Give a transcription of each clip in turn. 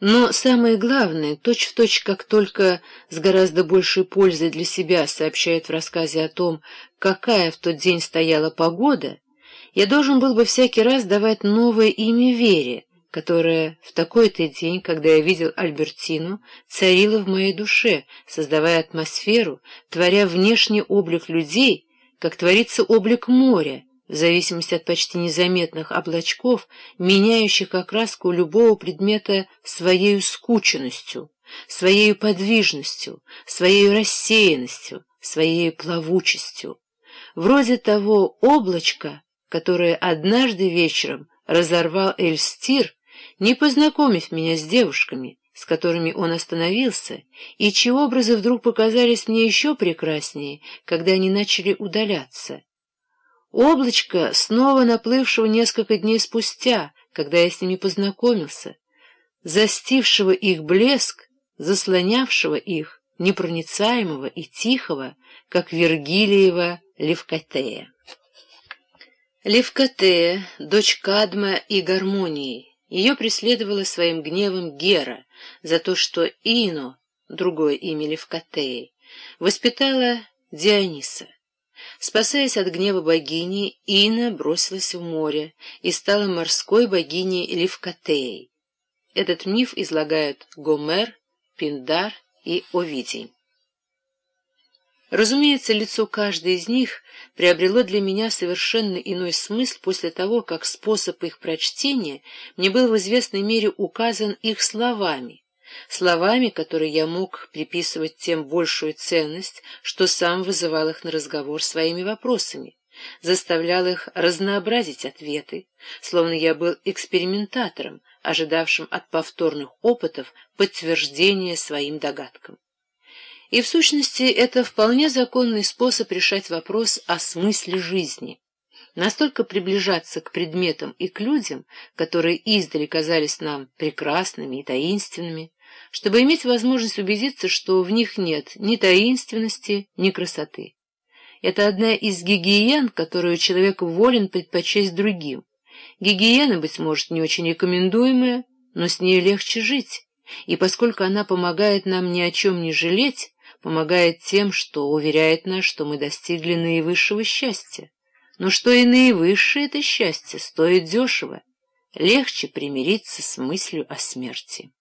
Но самое главное, точь-в-точь, точь, как только с гораздо большей пользой для себя сообщает в рассказе о том, какая в тот день стояла погода, я должен был бы всякий раз давать новое имя Вере, которая в такой-то день, когда я видел Альбертину, царила в моей душе, создавая атмосферу, творя внешний облик людей, как творится облик моря, в зависимости от почти незаметных облачков, меняющих окраску любого предмета своей скученностью, своей подвижностью, своей рассеянностью, своей плавучестью. Вроде того облачка, которое однажды вечером разорвал Эльстир, не познакомив меня с девушками, с которыми он остановился, и чьи образы вдруг показались мне еще прекраснее, когда они начали удаляться. Облачко, снова наплывшего несколько дней спустя, когда я с ними познакомился, застившего их блеск, заслонявшего их, непроницаемого и тихого, как Вергилиева Левкотея. Левкотея, дочь Кадма и Гармонии, ее преследовала своим гневом Гера за то, что Ино, другое имя Левкотеи, воспитала Диониса. Спасаясь от гнева богини, Ина бросилась в море и стала морской богиней Левкотеей. Этот миф излагают Гомер, Пиндар и Овидий. Разумеется, лицо каждой из них приобрело для меня совершенно иной смысл после того, как способ их прочтения мне был в известной мере указан их словами, словами, которые я мог приписывать тем большую ценность, что сам вызывал их на разговор своими вопросами, заставлял их разнообразить ответы, словно я был экспериментатором, ожидавшим от повторных опытов подтверждения своим догадкам. И в сущности это вполне законный способ решать вопрос о смысле жизни. Настолько приближаться к предметам и к людям, которые издали казались нам прекрасными и таинственными, чтобы иметь возможность убедиться, что в них нет ни таинственности, ни красоты. Это одна из гигиен, которую человек волен предпочесть другим. Гигиена, быть может, не очень рекомендуемая, но с ней легче жить, и поскольку она помогает нам ни о чем не жалеть, помогает тем, что уверяет нас, что мы достигли наивысшего счастья. Но что и наивысшее это счастье стоит дешево, легче примириться с мыслью о смерти.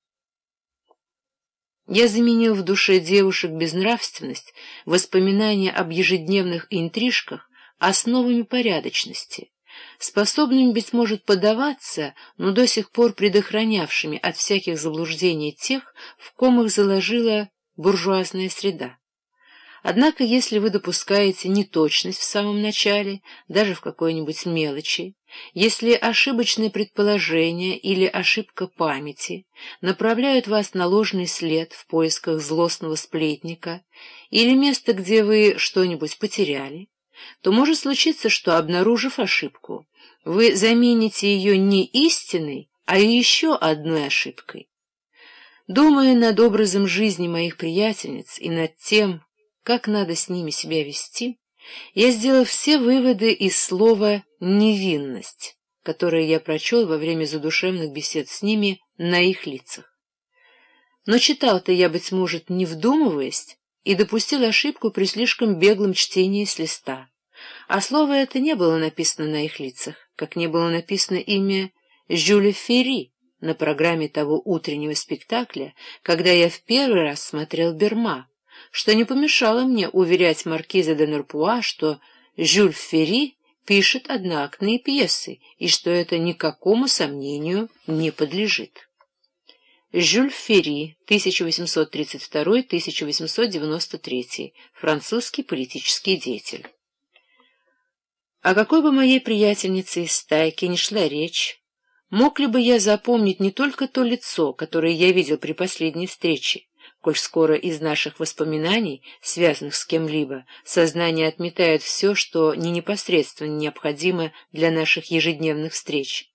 Я заменил в душе девушек безнравственность, воспоминания об ежедневных интрижках основами порядочности, способными, быть может, подаваться, но до сих пор предохранявшими от всяких заблуждений тех, в ком их заложила буржуазная среда. Однако, если вы допускаете неточность в самом начале, даже в какой-нибудь мелочи, если ошибочное предположение или ошибка памяти направляют вас на ложный след в поисках злостного сплетника или места, где вы что-нибудь потеряли, то может случиться, что, обнаружив ошибку, вы замените ее не истиной, а еще одной ошибкой. Думая над образом жизни моих приятельниц и над тем, как надо с ними себя вести, я сделал все выводы из слова «невинность», которое я прочел во время задушевных бесед с ними на их лицах. Но читал-то я, быть может, не вдумываясь, и допустил ошибку при слишком беглом чтении с листа. А слово это не было написано на их лицах, как не было написано имя Жюля Ферри, на программе того утреннего спектакля, когда я в первый раз смотрел «Берма», что не помешало мне уверять маркиза де Нурпуа, что Жюль Ферри пишет одноактные пьесы и что это никакому сомнению не подлежит. Жюль Ферри, 1832-1893, французский политический деятель. О какой бы моей приятельнице из стайки не шла речь, Мог ли бы я запомнить не только то лицо, которое я видел при последней встрече, коль скоро из наших воспоминаний, связанных с кем-либо, сознание отметает все, что не непосредственно необходимо для наших ежедневных встреч.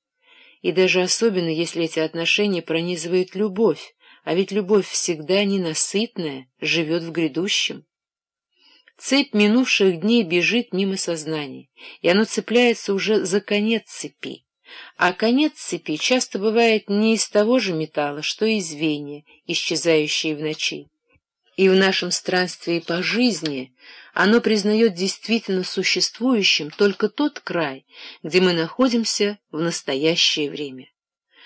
И даже особенно, если эти отношения пронизывает любовь, а ведь любовь всегда ненасытная, живет в грядущем. Цепь минувших дней бежит мимо сознания, и оно цепляется уже за конец цепи а конец цепи часто бывает не из того же металла, что и звенья, исчезающие в ночи. И в нашем странстве по жизни оно признает действительно существующим только тот край, где мы находимся в настоящее время.